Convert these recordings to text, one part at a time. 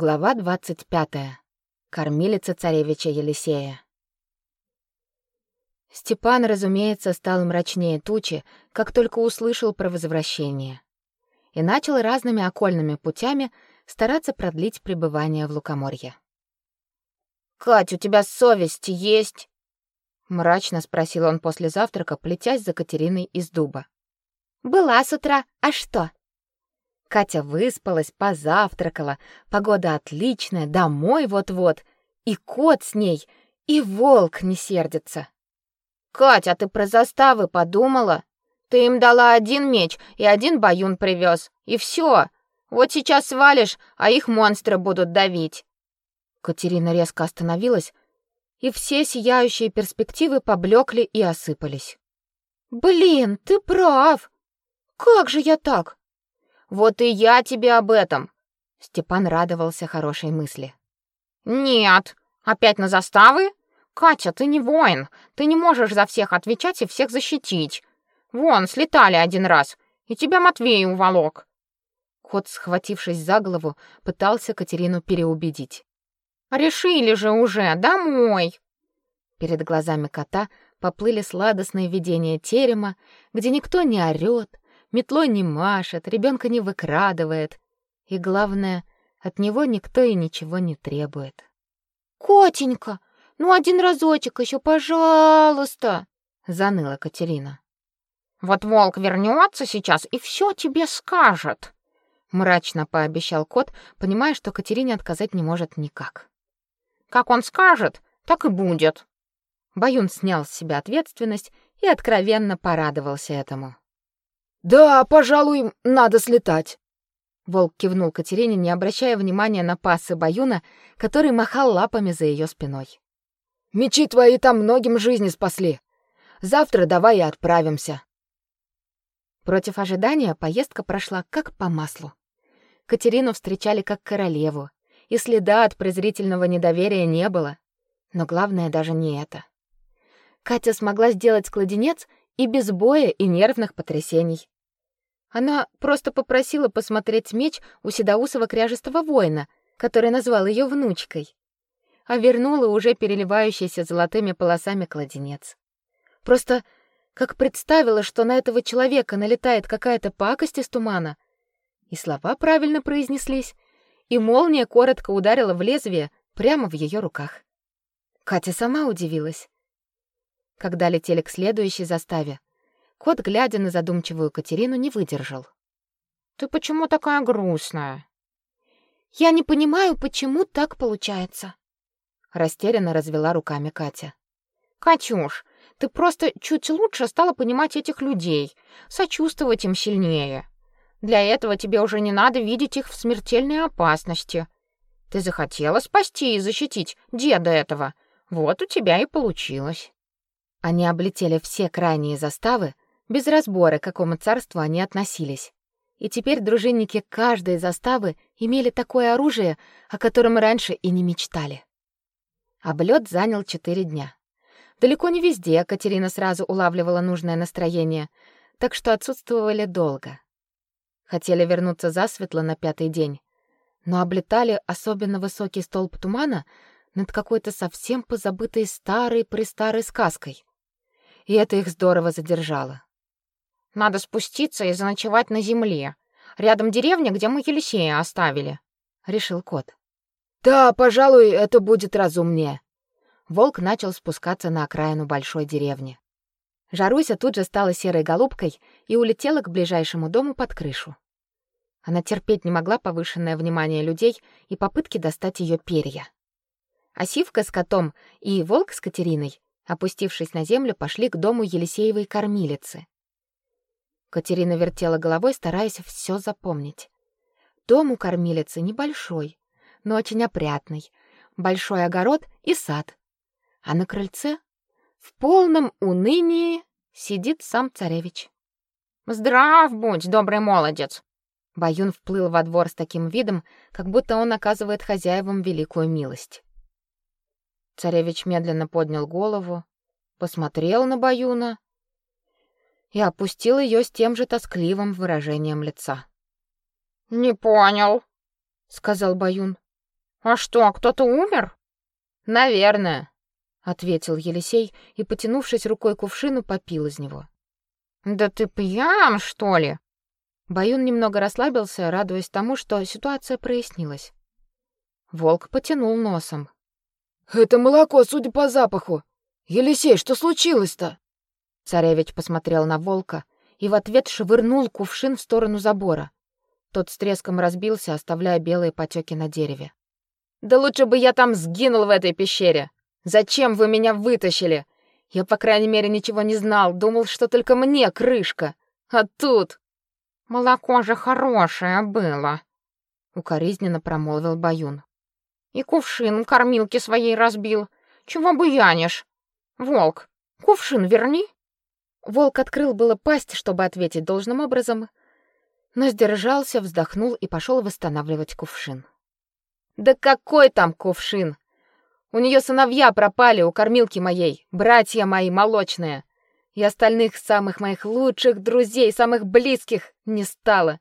Глава 25. Кормилица царевича Елисея. Степан, разумеется, стал мрачнее тучи, как только услышал про возвращение, и начал разными окольными путями стараться продлить пребывание в Лукоморье. «Кать, у тебя совесть есть?» — мрачно спросил он после завтрака, плетясь за Катериной из дуба. «Была с утра, а что?» Катя выспалась, позавтракала, погода отличная, домой вот-вот, и кот с ней, и волк не сердится. Катя, ты про заставы подумала? Ты им дала один меч и один баюн привез, и все. Вот сейчас свалишь, а их монстры будут давить. Катерина резко остановилась, и все сияющие перспективы поблекли и осыпались. Блин, ты прав. Как же я так? Вот и я тебе об этом. Степан радовался хорошей мысли. Нет, опять на заставы? Катя, ты не воин. Ты не можешь за всех отвечать и всех защитить. Вон, слетали один раз, и тебя Матвей уволок. Кот, схватившись за голову, пытался Катерину переубедить. Решили же уже, домой. Перед глазами кота поплыли сладостные видения терема, где никто не орёт, метлой не машет, ребенка не выкрадывает. И главное, от него никто и ничего не требует. «Котенька, ну один разочек еще, пожалуйста!» — заныла Катерина. «Вот волк вернется сейчас и все тебе скажет!» — мрачно пообещал кот, понимая, что Катерине отказать не может никак. «Как он скажет, так и будет!» Баюн снял с себя ответственность и откровенно порадовался этому. Да, пожалуй, надо слетать. Волк кивнул Катерине, не обращая внимания на пасы Баюна, который махал лапами за ее спиной. Мечи твои там многим жизни спасли. Завтра давай и отправимся. Против ожидания поездка прошла как по маслу. Катерину встречали как королеву, и следа от презрительного недоверия не было. Но главное даже не это. Катя смогла сделать кладенец и без боя и нервных потрясений. Она просто попросила посмотреть меч у седоусого кряжестого воина, который назвал ее внучкой, а вернула уже переливающийся золотыми полосами кладенец. Просто как представила, что на этого человека налетает какая-то пакость из тумана, и слова правильно произнеслись, и молния коротко ударила в лезвие прямо в ее руках. Катя сама удивилась. Когда летели к следующей заставе, кот, глядя на задумчивую Катерину, не выдержал. Ты почему такая грустная? Я не понимаю, почему так получается. Растерянно развела руками Катя. Катюш, ты просто чуть лучше стала понимать этих людей, сочувствовать им сильнее. Для этого тебе уже не надо видеть их в смертельной опасности. Ты захотела спасти и защитить деда этого. Вот у тебя и получилось. Они облетели все крайние заставы, без разбора, к какому царству они относились. И теперь дружинники каждой заставы имели такое оружие, о котором раньше и не мечтали. Облет занял четыре дня. Далеко не везде Катерина сразу улавливала нужное настроение, так что отсутствовали долго. Хотели вернуться засветло на пятый день, но облетали особенно высокий столб тумана над какой-то совсем позабытой старой-престарой сказкой и это их здорово задержало. Надо спуститься и заночевать на земле, рядом деревня, где мы Елисея оставили, решил кот. Да, пожалуй, это будет разумнее. Волк начал спускаться на окраину большой деревни. Жаруся тут же стала серой голубкой и улетела к ближайшему дому под крышу. Она терпеть не могла повышенное внимание людей и попытки достать ее перья. А Сивка с котом и волк с Катериной Опустившись на землю, пошли к дому Елисеевой кормилицы. Катерина вертела головой, стараясь все запомнить. Дом у кормилицы небольшой, но очень опрятный. Большой огород и сад. А на крыльце, в полном унынии, сидит сам царевич. «Здрав будь, добрый молодец!» Баюн вплыл во двор с таким видом, как будто он оказывает хозяевам великую милость. Царевич медленно поднял голову, посмотрел на Баюна и опустил ее с тем же тоскливым выражением лица. «Не понял», — сказал Баюн. А что, кто-то умер? Наверное, ответил Елисей и, потянувшись рукой к кувшину, попил из него. Да ты пьян, что ли? Баюн немного расслабился, радуясь тому, что ситуация прояснилась. Волк потянул носом. Это молоко, судя по запаху. Елисей, что случилось-то? Царевич посмотрел на волка и в ответ швырнул кувшин в сторону забора. Тот с треском разбился, оставляя белые потеки на дереве. Да лучше бы я там сгинул в этой пещере. Зачем вы меня вытащили? Я, по крайней мере, ничего не знал, думал, что только мне крышка. А тут молоко же хорошее было, укоризненно промолвил Баюн. И кувшин кормилки своей разбил. Чего буянишь? Волк, кувшин верни. Волк открыл было пасть, чтобы ответить должным образом, но сдержался, вздохнул и пошел восстанавливать кувшин. Да какой там кувшин? У нее сыновья пропали у кормилки моей, братья мои молочные. И остальных самых моих лучших друзей, самых близких не стало.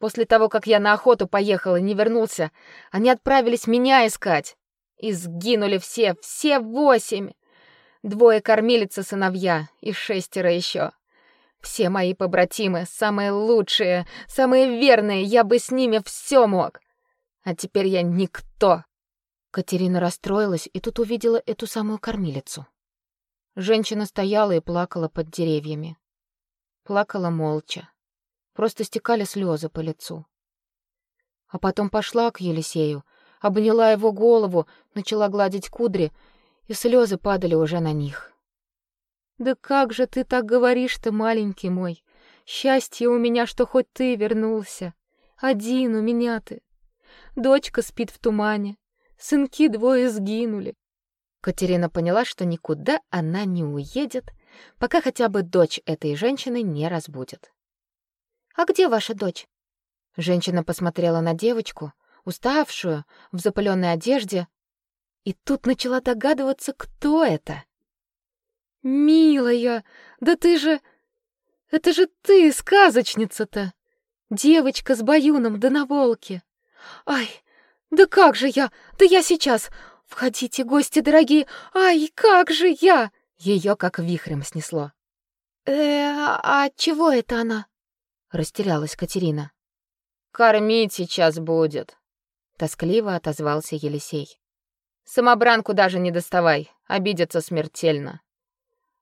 После того, как я на охоту поехал и не вернулся, они отправились меня искать. И сгинули все, все восемь. Двое кормилицы сыновья и шестеро еще. Все мои побратимы, самые лучшие, самые верные, я бы с ними все мог. А теперь я никто. Катерина расстроилась и тут увидела эту самую кормилицу. Женщина стояла и плакала под деревьями. Плакала молча. Просто стекали слезы по лицу. А потом пошла к Елисею, обняла его голову, начала гладить кудри, и слезы падали уже на них. Да как же ты так говоришь-то, маленький мой? Счастье у меня, что хоть ты вернулся. Один у меня ты. Дочка спит в тумане. Сынки двое сгинули. Катерина поняла, что никуда она не уедет, пока хотя бы дочь этой женщины не разбудит. А где ваша дочь? Женщина посмотрела на девочку, уставшую, в запыленной одежде, и тут начала догадываться, кто это. «Милая, да ты же... Это же ты, сказочница-то! Девочка с баюном да на волке! Ай, да как же я? Да я сейчас! Входите, гости дорогие! Ай, как же я!» Ее как вихрем снесло. «Э, а чего это она?» Растерялась Катерина. «Кормить сейчас будет», — тоскливо отозвался Елисей. «Самобранку даже не доставай, обидится смертельно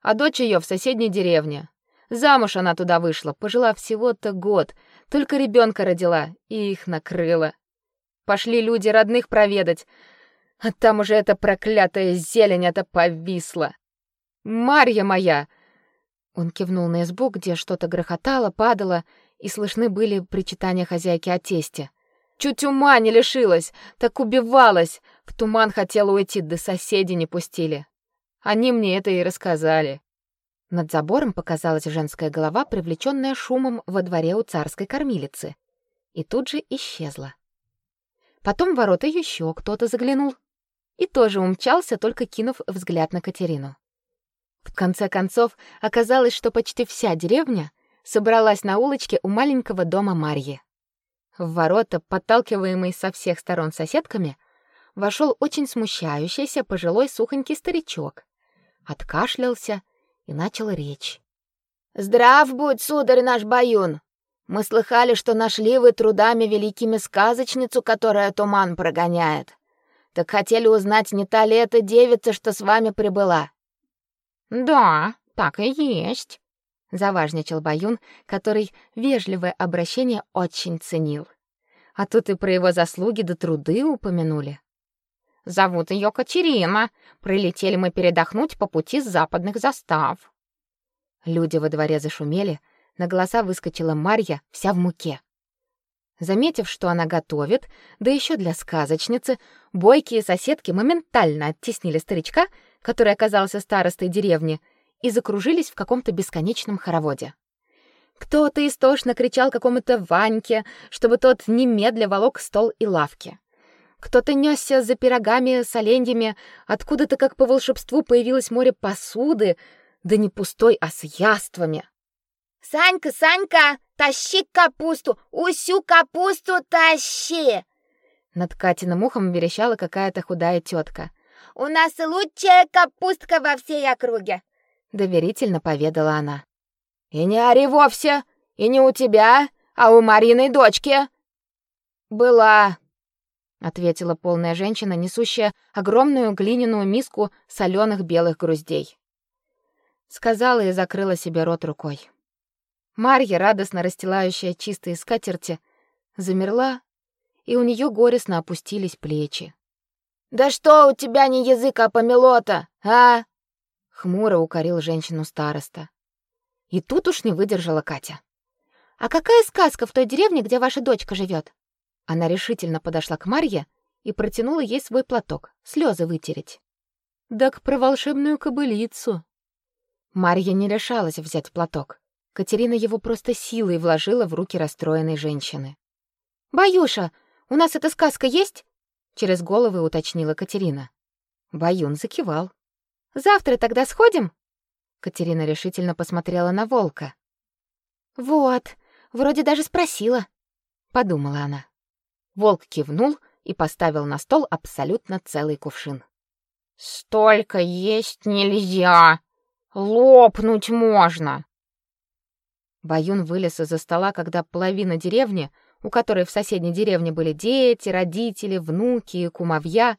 а дочь ее в соседней деревне. Замуж она туда вышла, пожила всего-то год, только ребенка родила, и их накрыло. Пошли люди родных проведать, а там уже эта проклятая зелень это повисла. Марья моя!» Он кивнул на избу, где что-то грохотало, падало, и слышны были причитания хозяйки о тесте. Чуть ума не лишилась, так убивалась, в туман хотела уйти, да соседи не пустили. Они мне это и рассказали. Над забором показалась женская голова, привлеченная шумом во дворе у царской кормилицы, и тут же исчезла. Потом в ворота еще кто-то заглянул и тоже умчался, только кинув взгляд на Катерину. В конце концов, оказалось, что почти вся деревня собралась на улочке у маленького дома Марьи. В ворота, подталкиваемый со всех сторон соседками, вошел очень смущающийся пожилой сухонький старичок откашлялся и начал речь. «Здрав будь, сударь наш Баюн! Мы слыхали, что нашли вы трудами великими сказочницу, которая туман прогоняет. Так хотели узнать, не та ли эта девица, что с вами прибыла?» «Да, так и есть», — заважничал Баюн, который вежливое обращение очень ценил. А тут и про его заслуги до да труды упомянули. Зовут ее Катерина. Прилетели мы передохнуть по пути с западных застав. Люди во дворе зашумели, на глаза выскочила Марья, вся в муке. Заметив, что она готовит, да еще для сказочницы, бойкие соседки моментально оттеснили старичка, который оказался старостой деревни, и закружились в каком-то бесконечном хороводе. Кто-то истошно кричал какому-то Ваньке, чтобы тот немедля волок стол и лавки. Кто-то нёсся за пирогами с оленьями, откуда-то как по волшебству появилось море посуды, да не пустой, а с яствами. «Санька, Санька, тащи капусту! Усю капусту тащи!» Над Катиным ухом верещала какая-то худая тетка. «У нас лучшая капустка во всей округе!» — доверительно поведала она. «И не ори вовсе! И не у тебя, а у Мариной дочки!» «Была!» — ответила полная женщина, несущая огромную глиняную миску соленых белых груздей. Сказала и закрыла себе рот рукой. Марья, радостно расстилающая чистые скатерти, замерла, и у нее горестно опустились плечи. «Да что у тебя не язык, а помелота, а?» Хмуро укорил женщину староста. И тут уж не выдержала Катя. «А какая сказка в той деревне, где ваша дочка живет? Она решительно подошла к Марье и протянула ей свой платок, слезы вытереть. «Так про волшебную кобылицу». Марья не решалась взять платок. Катерина его просто силой вложила в руки расстроенной женщины. «Баюша, у нас эта сказка есть?» Через головы уточнила Катерина. Баюн закивал. «Завтра тогда сходим?» Катерина решительно посмотрела на волка. «Вот, вроде даже спросила», — подумала она. Волк кивнул и поставил на стол абсолютно целый кувшин. Столько есть нельзя. Лопнуть можно. Баюн вылез из-за стола, когда половина деревни, у которой в соседней деревне были дети, родители, внуки и кумовья,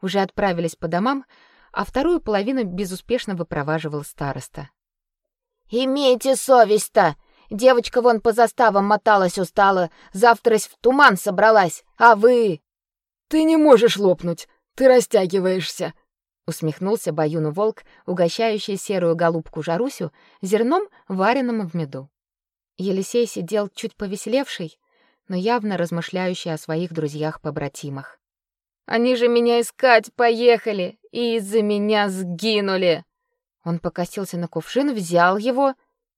уже отправились по домам, а вторую половину безуспешно выпроваживал староста. «Имейте совесть-то! Девочка вон по заставам моталась устала, завтрась в туман собралась, а вы...» «Ты не можешь лопнуть, ты растягиваешься», — усмехнулся Баюну волк, угощающий серую голубку Жарусю зерном, вареным в меду. Елисей сидел чуть повеселевший, но явно размышляющий о своих друзьях-побратимах. «Они же меня искать поехали и из-за меня сгинули!» Он покосился на кувшин, взял его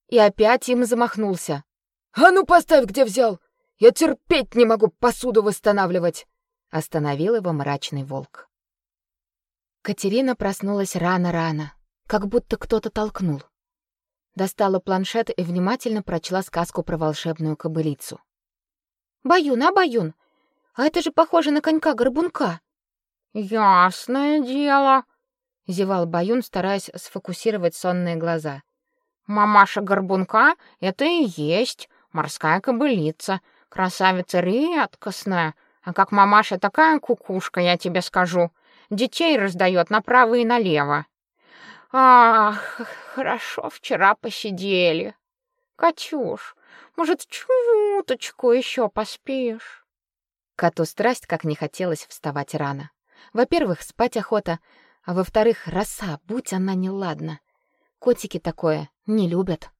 и опять им замахнулся. «А ну поставь, где взял! Я терпеть не могу посуду восстанавливать!» Остановил его мрачный волк. Катерина проснулась рано-рано, как будто кто-то толкнул. Достала планшет и внимательно прочла сказку про волшебную кобылицу. «Баюн, а Баюн, а это же похоже на конька-горбунка!» «Ясное дело!» — зевал Баюн, стараясь сфокусировать сонные глаза. Мамаша Горбунка — это и есть морская кобылица, красавица редкостная. А как мамаша такая кукушка, я тебе скажу. Детей раздает направо и налево. Ах, хорошо вчера посидели. Катюш, может, чуточку еще поспишь? Коту страсть как не хотелось вставать рано. Во-первых, спать охота, а во-вторых, роса, будь она неладна. Котики такое не любят.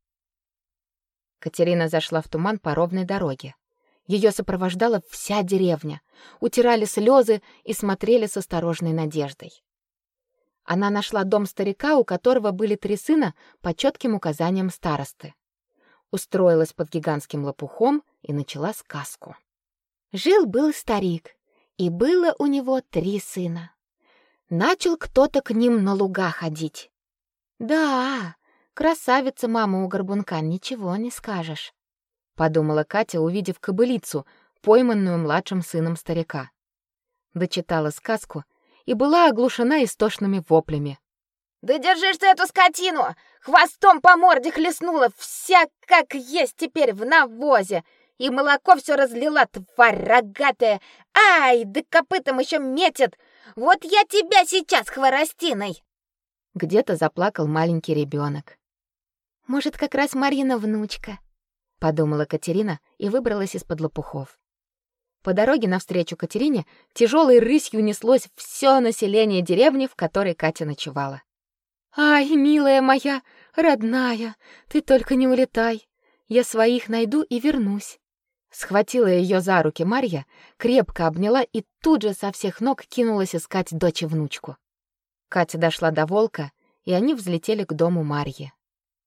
Катерина зашла в туман по ровной дороге. Ее сопровождала вся деревня. Утирали слезы и смотрели с осторожной надеждой. Она нашла дом старика, у которого были три сына по четким указаниям старосты. Устроилась под гигантским лопухом и начала сказку. Жил-был старик, и было у него три сына. Начал кто-то к ним на луга ходить. Да, красавица мама у горбунка, ничего не скажешь, подумала Катя, увидев кобылицу, пойманную младшим сыном старика. Дочитала сказку и была оглушена истошными воплями. Да держишь ты эту скотину! Хвостом по морде хлестнула, вся как есть теперь в навозе. И молоко все разлила, тварь рогатая. Ай, да копытом еще метит. Вот я тебя сейчас хворостиной. Где-то заплакал маленький ребенок. Может, как раз Марина внучка, подумала Катерина и выбралась из-под лопухов. По дороге навстречу Катерине тяжелой рысью неслось все население деревни, в которой Катя ночевала. Ай, милая моя, родная, ты только не улетай. Я своих найду и вернусь. Схватила ее за руки Марья, крепко обняла и тут же со всех ног кинулась искать дочь и внучку. Катя дошла до волка, и они взлетели к дому Марьи.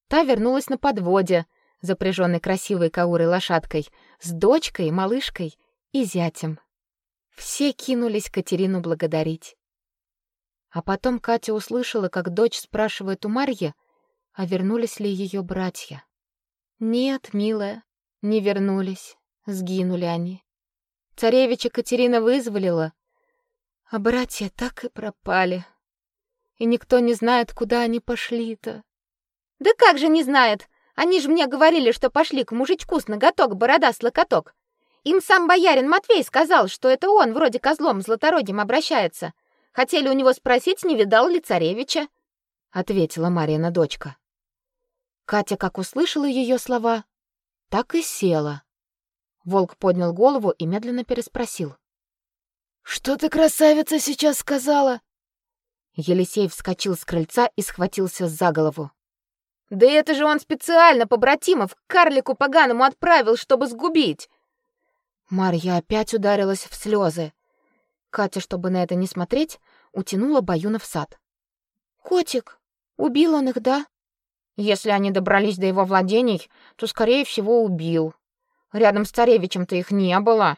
Та вернулась на подводе, запряженной красивой каурой лошадкой, с дочкой, малышкой и зятем. Все кинулись Катерину благодарить. А потом Катя услышала, как дочь спрашивает у Марьи, а вернулись ли ее братья. «Нет, милая, не вернулись, сгинули они». Царевича Катерина вызволила, а братья так и пропали. И никто не знает, куда они пошли-то. Да как же не знает? Они же мне говорили, что пошли к мужичку с ноготок борода с локоток. Им сам боярин Матвей сказал, что это он вроде козлом златорогим обращается. Хотели у него спросить, не видал ли царевича, ответила Марина дочка. Катя, как услышала ее слова, так и села. Волк поднял голову и медленно переспросил: "Что ты, красавица, сейчас сказала?" Елисей вскочил с крыльца и схватился за голову. Да это же он специально побратимов к карлику поганому отправил, чтобы сгубить. Марья опять ударилась в слезы. Катя, чтобы на это не смотреть, утянула Баюна в сад. Котик, убил он их, да? Если они добрались до его владений, то скорее всего убил. Рядом с царевичем-то их не было.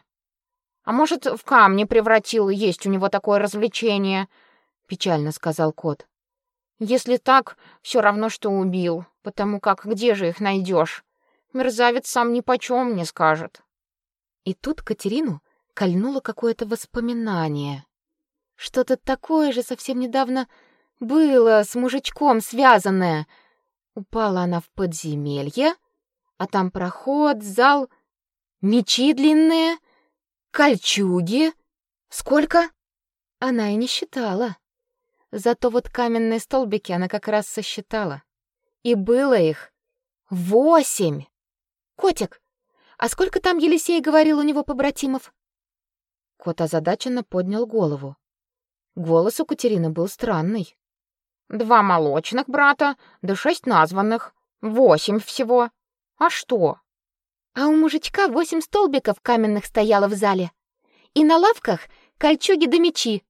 А может, в камни превратил, есть у него такое развлечение, печально сказал кот. Если так, все равно что убил, потому как где же их найдешь? Мерзавец сам ни почем не скажет. И тут Катерину кольнуло какое-то воспоминание. Что-то такое же совсем недавно было с мужичком связанное. Упала она в подземелье, а там проход, зал, мечи длинные, кольчуги. Сколько? Она и не считала. Зато вот каменные столбики она как раз сосчитала. И было их восемь. Котик, а сколько там Елисей говорил у него побратимов? Кот озадаченно поднял голову. Голос у Катерины был странный. Два молочных брата, да шесть названных, восемь всего. А что? А у мужичка восемь столбиков каменных стояло в зале. И на лавках кольчуги да мечи,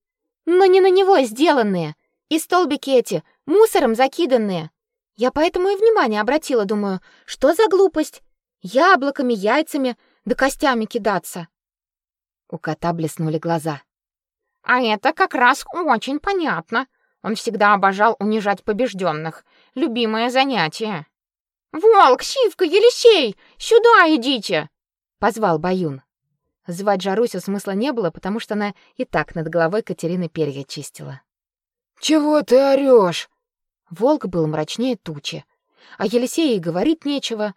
но не на него сделанные. И столбики эти мусором закиданные. Я поэтому и внимание обратила, думаю, что за глупость? Яблоками, яйцами, да костями кидаться. У кота блеснули глаза. А это как раз очень понятно. Он всегда обожал унижать побежденных. Любимое занятие. Волк, Сивка, Елисей, сюда идите, позвал Баюн. Звать Жарусю смысла не было, потому что она и так над головой Катерины перья чистила. Чего ты орешь? Волк был мрачнее тучи, а Елисею и говорить нечего.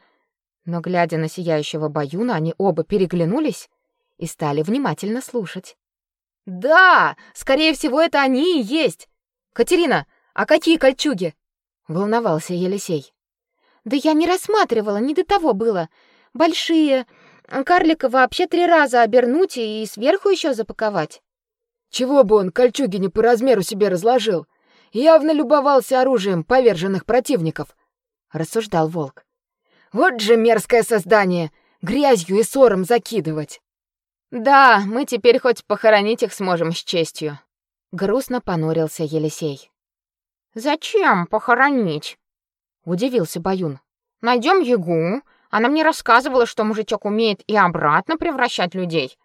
Но, глядя на сияющего Баюна, они оба переглянулись и стали внимательно слушать. «Да, скорее всего, это они и есть! Катерина, а какие кольчуги?» — волновался Елисей. «Да я не рассматривала, не до того было. Большие, карлика вообще три раза обернуть и сверху еще запаковать». «Чего бы он кольчуги не по размеру себе разложил? Явно любовался оружием поверженных противников», — рассуждал волк. Вот же мерзкое создание, грязью и сором закидывать. Да, мы теперь хоть похоронить их сможем с честью. Грустно понурился Елисей. Зачем похоронить? Удивился Баюн. Найдем Егу. Она мне рассказывала, что мужичок умеет и обратно превращать людей.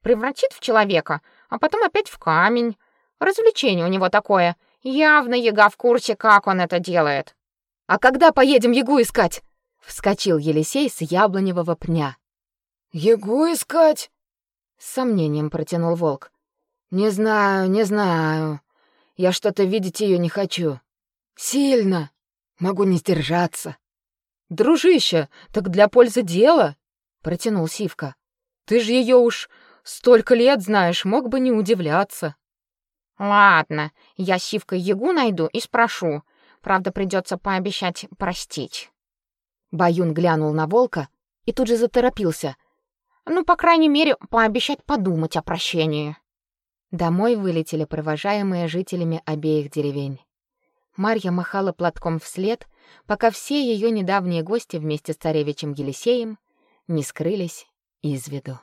Превратит в человека, а потом опять в камень. Развлечение у него такое. Явно Ега в курсе, как он это делает. А когда поедем Егу искать? Вскочил Елисей с яблоневого пня. «Егу искать?» С сомнением протянул волк. «Не знаю, не знаю. Я что-то видеть ее не хочу. Сильно. Могу не сдержаться». «Дружище, так для пользы дела?» Протянул Сивка. «Ты ж ее уж столько лет знаешь, мог бы не удивляться». «Ладно, я Сивка Егу найду и спрошу. Правда, придется пообещать простить». Баюн глянул на волка и тут же заторопился. Ну, по крайней мере, пообещать подумать о прощении. Домой вылетели провожаемые жителями обеих деревень. Марья махала платком вслед, пока все ее недавние гости вместе с царевичем Елисеем не скрылись из виду.